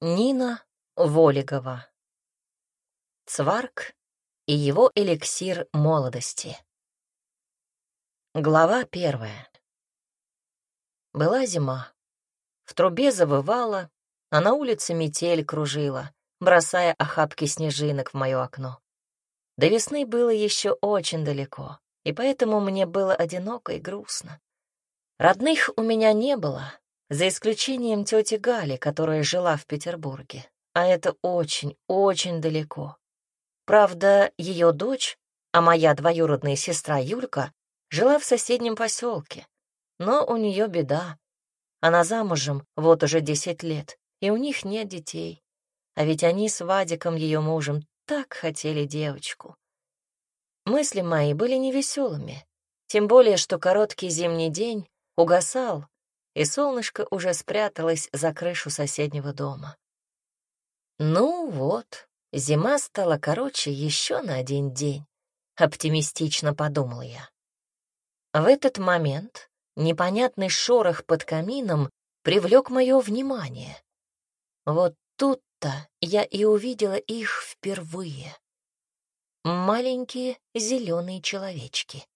Нина Волигова. Цварк и его эликсир молодости. Глава первая. Была зима. В трубе завывала, а на улице метель кружила, бросая охапки снежинок в мое окно. До весны было еще очень далеко, и поэтому мне было одиноко и грустно. Родных у меня не было, за исключением тети Гали, которая жила в Петербурге, а это очень, очень далеко. Правда, ее дочь, а моя двоюродная сестра Юлька, жила в соседнем поселке, но у нее беда. Она замужем вот уже десять лет, и у них нет детей. А ведь они с Вадиком, ее мужем, так хотели девочку. Мысли мои были невеселыми, тем более, что короткий зимний день угасал, и солнышко уже спряталось за крышу соседнего дома. Ну вот, зима стала короче еще на один день, оптимистично подумал я. В этот момент непонятный шорох под камином привлек мое внимание. Вот тут-то я и увидела их впервые. Маленькие зеленые человечки.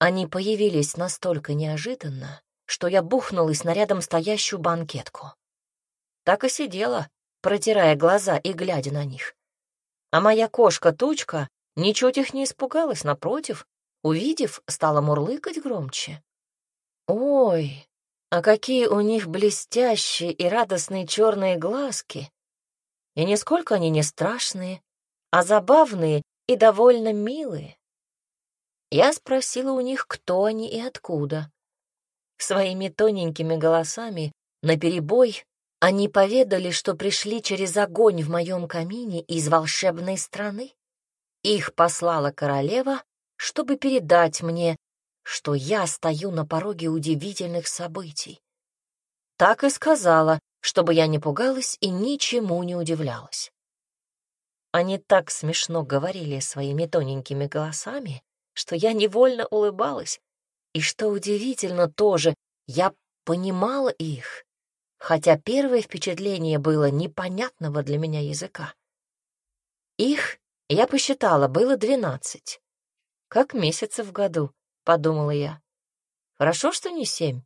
Они появились настолько неожиданно, что я бухнулась на рядом стоящую банкетку. Так и сидела, протирая глаза и глядя на них. А моя кошка-тучка ничуть их не испугалась, напротив, увидев, стала мурлыкать громче. Ой, а какие у них блестящие и радостные черные глазки! И нисколько они не страшные, а забавные и довольно милые. Я спросила у них, кто они и откуда. Своими тоненькими голосами, наперебой, они поведали, что пришли через огонь в моем камине из волшебной страны. Их послала королева, чтобы передать мне, что я стою на пороге удивительных событий. Так и сказала, чтобы я не пугалась и ничему не удивлялась. Они так смешно говорили своими тоненькими голосами, что я невольно улыбалась, и что удивительно тоже, я понимала их, хотя первое впечатление было непонятного для меня языка. Их, я посчитала, было двенадцать. Как месяцы в году, подумала я. Хорошо, что не семь.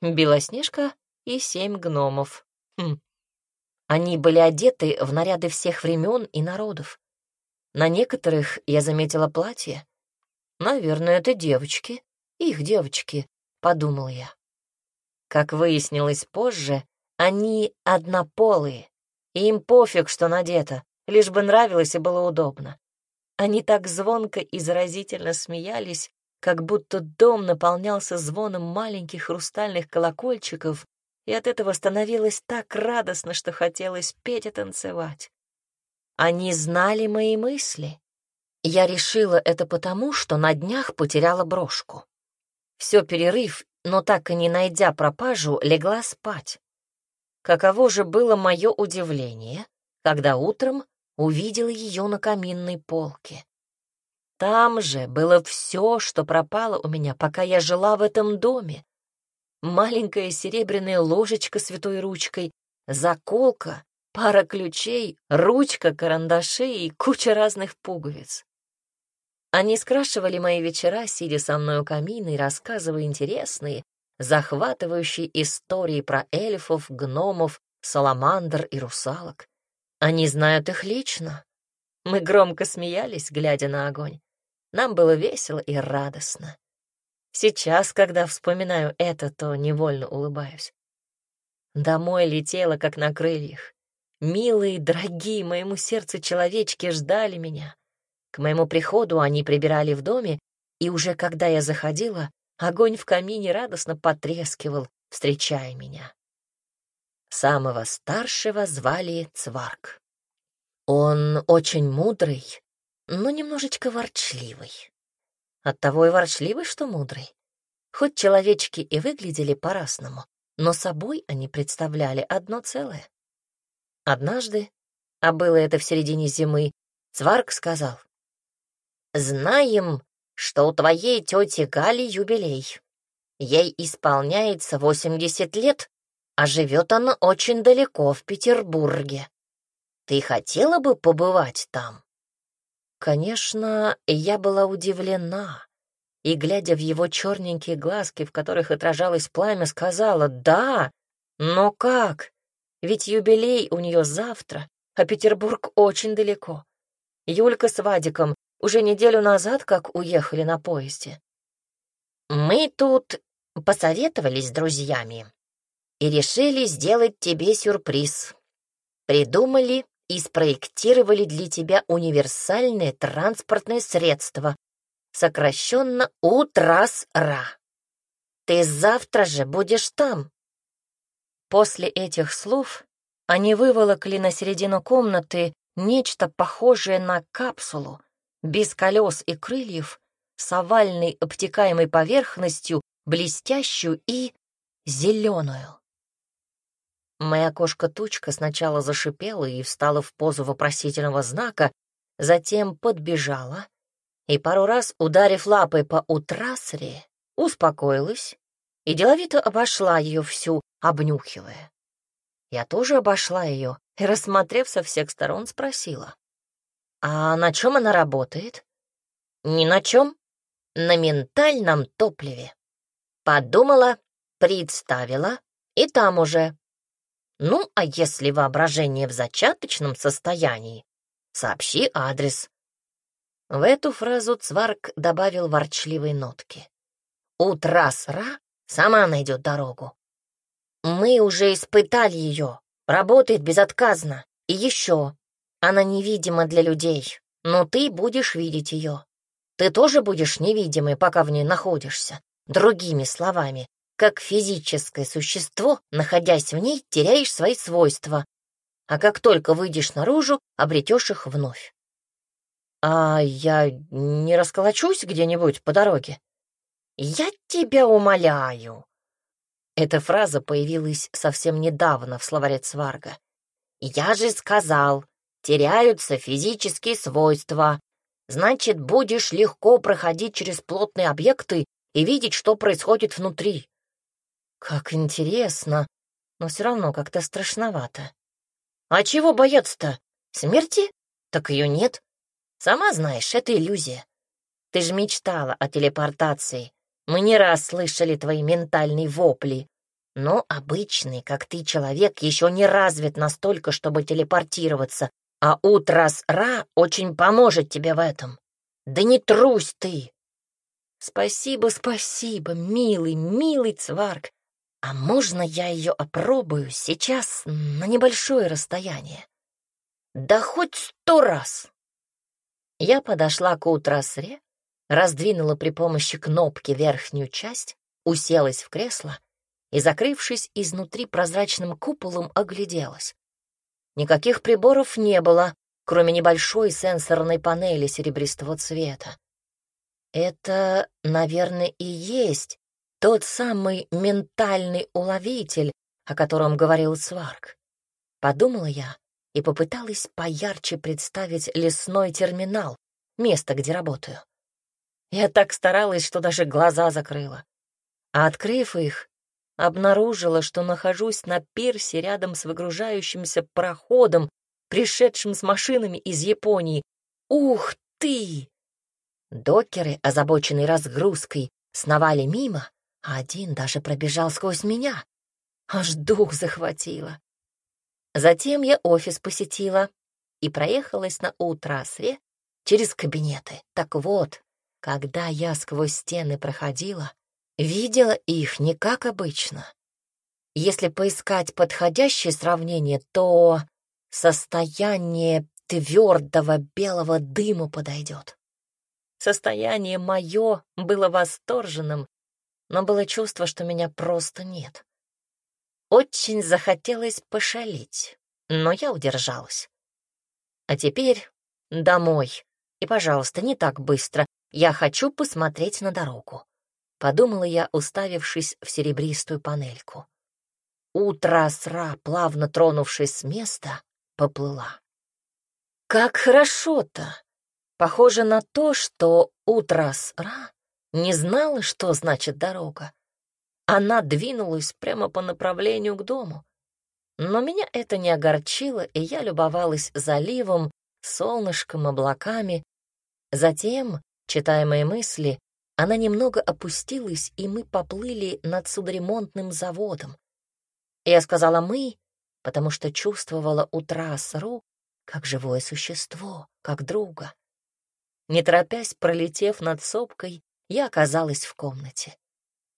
Белоснежка и семь гномов. Хм. Они были одеты в наряды всех времен и народов. На некоторых я заметила платья. Наверное, это девочки, их девочки, подумал я. Как выяснилось позже, они однополые, и им пофиг, что надето, лишь бы нравилось и было удобно. Они так звонко и заразительно смеялись, как будто дом наполнялся звоном маленьких хрустальных колокольчиков, и от этого становилось так радостно, что хотелось петь и танцевать. Они знали мои мысли. Я решила это потому, что на днях потеряла брошку. Все перерыв, но так и не найдя пропажу, легла спать. Каково же было мое удивление, когда утром увидела ее на каминной полке. Там же было все, что пропало у меня, пока я жила в этом доме. Маленькая серебряная ложечка с святой ручкой, заколка, пара ключей, ручка, карандаши и куча разных пуговиц. Они скрашивали мои вечера, сидя со мной у камина и рассказывая интересные, захватывающие истории про эльфов, гномов, саламандр и русалок. Они знают их лично. Мы громко смеялись, глядя на огонь. Нам было весело и радостно. Сейчас, когда вспоминаю это, то невольно улыбаюсь. Домой летела, как на крыльях. Милые, дорогие моему сердцу человечки ждали меня. К моему приходу они прибирали в доме, и уже когда я заходила, огонь в камине радостно потрескивал, встречая меня. Самого старшего звали Цварк. Он очень мудрый, но немножечко ворчливый. Оттого и ворчливый, что мудрый. Хоть человечки и выглядели по-разному, но собой они представляли одно целое. Однажды, а было это в середине зимы, Цварк сказал, «Знаем, что у твоей тети Гали юбилей. Ей исполняется восемьдесят лет, а живет она очень далеко, в Петербурге. Ты хотела бы побывать там?» Конечно, я была удивлена и, глядя в его черненькие глазки, в которых отражалось пламя, сказала «Да, но как? Ведь юбилей у нее завтра, а Петербург очень далеко. Юлька с Вадиком уже неделю назад как уехали на поезде. Мы тут посоветовались с друзьями и решили сделать тебе сюрприз. Придумали и спроектировали для тебя универсальное транспортное средство, сокращенно УТРАС-РА. Ты завтра же будешь там. После этих слов они выволокли на середину комнаты нечто похожее на капсулу, без колес и крыльев, с овальной обтекаемой поверхностью, блестящую и зеленую. Моя кошка-тучка сначала зашипела и встала в позу вопросительного знака, затем подбежала и, пару раз ударив лапой по утрасре, успокоилась и деловито обошла ее всю, обнюхивая. Я тоже обошла ее и, рассмотрев со всех сторон, спросила. «А на чем она работает?» «Ни на чем. На ментальном топливе». Подумала, представила, и там уже ну, а если воображение в зачаточном состоянии, сообщи адрес. В эту фразу Цварк добавил ворчливой нотки. Утрасра сама найдет дорогу. Мы уже испытали ее, работает безотказно. И еще, она невидима для людей, но ты будешь видеть ее. Ты тоже будешь невидимой, пока в ней находишься. Другими словами, как физическое существо, находясь в ней, теряешь свои свойства, а как только выйдешь наружу, обретешь их вновь. А я не расколочусь где-нибудь по дороге? Я тебя умоляю. Эта фраза появилась совсем недавно в словаре Цварга. Я же сказал, теряются физические свойства. Значит, будешь легко проходить через плотные объекты и видеть, что происходит внутри. Как интересно, но все равно как-то страшновато. А чего бояться-то? Смерти? Так ее нет. Сама знаешь, это иллюзия. Ты же мечтала о телепортации. Мы не раз слышали твои ментальные вопли. Но обычный, как ты, человек еще не развит настолько, чтобы телепортироваться, а Утрас-Ра очень поможет тебе в этом. Да не трусь ты! Спасибо, спасибо, милый, милый Цварк. А можно я ее опробую сейчас на небольшое расстояние? Да хоть сто раз. Я подошла к утросре, раздвинула при помощи кнопки верхнюю часть, уселась в кресло и, закрывшись изнутри прозрачным куполом, огляделась. Никаких приборов не было, кроме небольшой сенсорной панели серебристого цвета. Это, наверное, и есть тот самый ментальный уловитель, о котором говорил Сварк. Подумала я и попыталась поярче представить лесной терминал, место, где работаю. Я так старалась, что даже глаза закрыла. А открыв их, обнаружила, что нахожусь на пирсе рядом с выгружающимся проходом, пришедшим с машинами из Японии. Ух ты! Докеры, озабоченные разгрузкой, сновали мимо, а один даже пробежал сквозь меня. Аж дух захватило. Затем я офис посетила и проехалась на утрасре через кабинеты. Так вот, когда я сквозь стены проходила, видела их не как обычно. Если поискать подходящее сравнение, то состояние твердого белого дыма подойдет. Состояние мое было восторженным но было чувство, что меня просто нет. Очень захотелось пошалить, но я удержалась. А теперь домой. И, пожалуйста, не так быстро. Я хочу посмотреть на дорогу. Подумала я, уставившись в серебристую панельку. Утро сра, плавно тронувшись с места, поплыла. Как хорошо-то! Похоже на то, что утро сра не знала, что значит дорога. она двинулась прямо по направлению к дому. Но меня это не огорчило, и я любовалась заливом, солнышком, облаками. Затем, читая мои мысли, она немного опустилась, и мы поплыли над судоремонтным заводом. Я сказала «мы», потому что чувствовала у трасс Ру как живое существо, как друга. Не торопясь, пролетев над сопкой, я оказалась в комнате.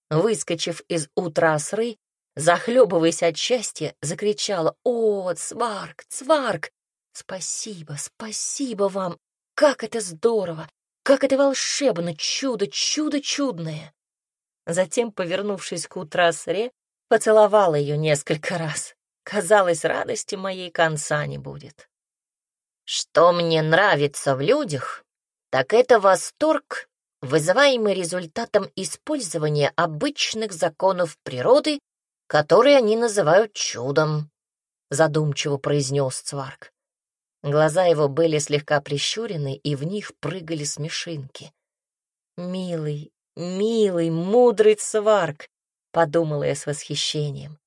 Выскочив из утрасры, захлебываясь от счастья, закричала «О, Цварк, Цварк! Спасибо, спасибо вам! Как это здорово! Как это волшебно! Чудо, чудо чудное!» Затем, повернувшись к утрасре, поцеловала ее несколько раз. Казалось, радости моей конца не будет. Что мне нравится в людях, так это восторг, вызываемый результатом использования обычных законов природы, которые они называют чудом, задумчиво произнес Цварк. Глаза его были слегка прищурены, и в них прыгали смешинки. «Милый, милый, мудрый Цварк!» — подумала я с восхищением.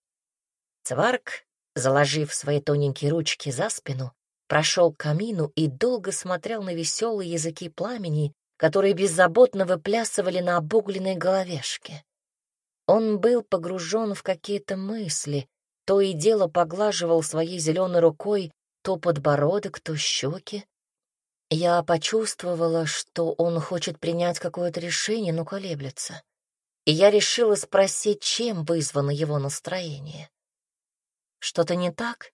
Цварк, заложив свои тоненькие ручки за спину, прошел к камину и долго смотрел на веселые языки пламени, которые беззаботно выплясывали на обугленной головешке. Он был погружен в какие-то мысли, то и дело поглаживал своей зеленой рукой то подбородок, то щеки. Я почувствовала, что он хочет принять какое-то решение, но колеблется. И я решила спросить, чем вызвано его настроение. «Что-то не так?»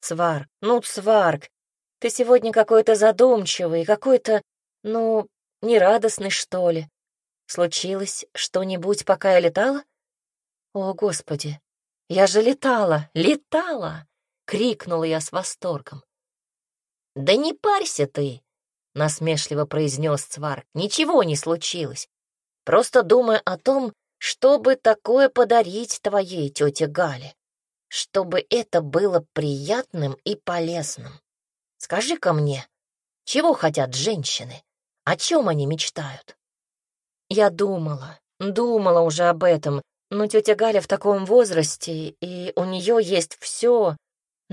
Цвар, ну, Цварк, ты сегодня какой-то задумчивый, какой-то, ну, нерадостный, что ли. Случилось что-нибудь, пока я летала? О, Господи, я же летала, летала! Крикнула я с восторгом. Да не парься ты, насмешливо произнес Цварк. Ничего не случилось. Просто думай о том, чтобы такое подарить твоей тете Гале чтобы это было приятным и полезным. Скажи-ка мне, чего хотят женщины? О чем они мечтают? Я думала, думала уже об этом, но тетя Галя в таком возрасте, и у нее есть все,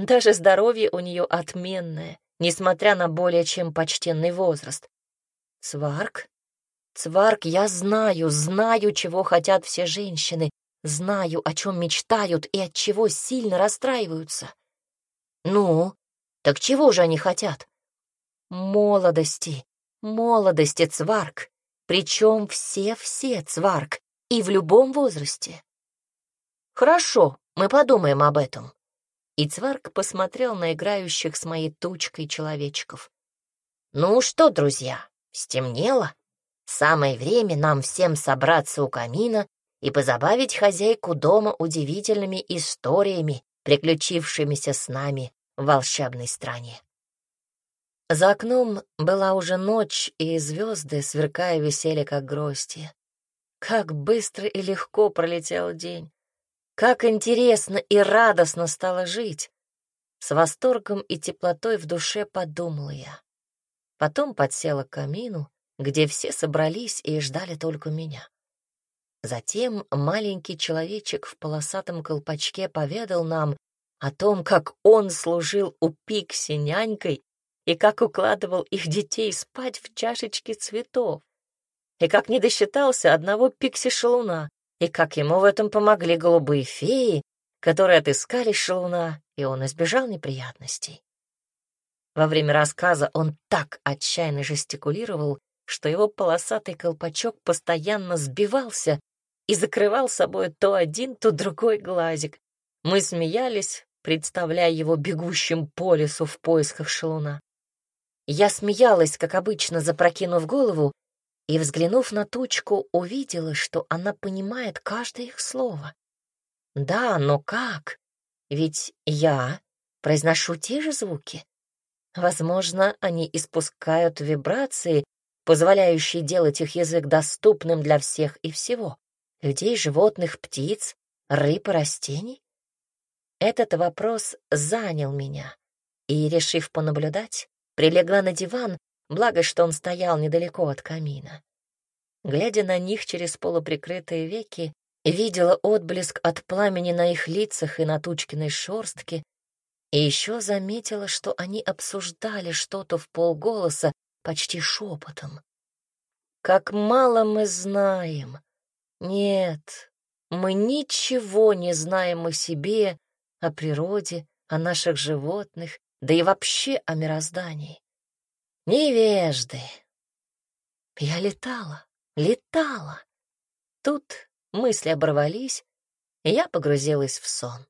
даже здоровье у нее отменное, несмотря на более чем почтенный возраст. Сварк? Сварк, я знаю, знаю, чего хотят все женщины, Знаю, о чем мечтают и от чего сильно расстраиваются. Ну, так чего же они хотят? Молодости, молодости, Цварк. Причем все-все, Цварк, и в любом возрасте. Хорошо, мы подумаем об этом. И Цварк посмотрел на играющих с моей тучкой человечков. Ну что, друзья, стемнело? Самое время нам всем собраться у камина и позабавить хозяйку дома удивительными историями, приключившимися с нами в волшебной стране. За окном была уже ночь, и звезды, сверкая, висели как грозди. Как быстро и легко пролетел день. Как интересно и радостно стало жить. С восторгом и теплотой в душе подумала я. Потом подсела к камину, где все собрались и ждали только меня. Затем маленький человечек в полосатом колпачке поведал нам о том, как он служил у Пикси нянькой и как укладывал их детей спать в чашечке цветов, и как не досчитался одного Пикси-шалуна, и как ему в этом помогли голубые феи, которые отыскали шалуна, и он избежал неприятностей. Во время рассказа он так отчаянно жестикулировал, что его полосатый колпачок постоянно сбивался и закрывал собой то один, то другой глазик. Мы смеялись, представляя его бегущим по лесу в поисках шалуна. Я смеялась, как обычно, запрокинув голову, и, взглянув на тучку, увидела, что она понимает каждое их слово. Да, но как? Ведь я произношу те же звуки. Возможно, они испускают вибрации, позволяющие делать их язык доступным для всех и всего людей, животных, птиц, рыб и растений? Этот вопрос занял меня, и, решив понаблюдать, прилегла на диван, благо, что он стоял недалеко от камина. Глядя на них через полуприкрытые веки, видела отблеск от пламени на их лицах и на Тучкиной шорстке, и еще заметила, что они обсуждали что-то в полголоса, почти шепотом. Как мало мы знаем. Нет, мы ничего не знаем о себе, о природе, о наших животных, да и вообще о мироздании. Невежды. Я летала, летала. Тут мысли оборвались, и я погрузилась в сон.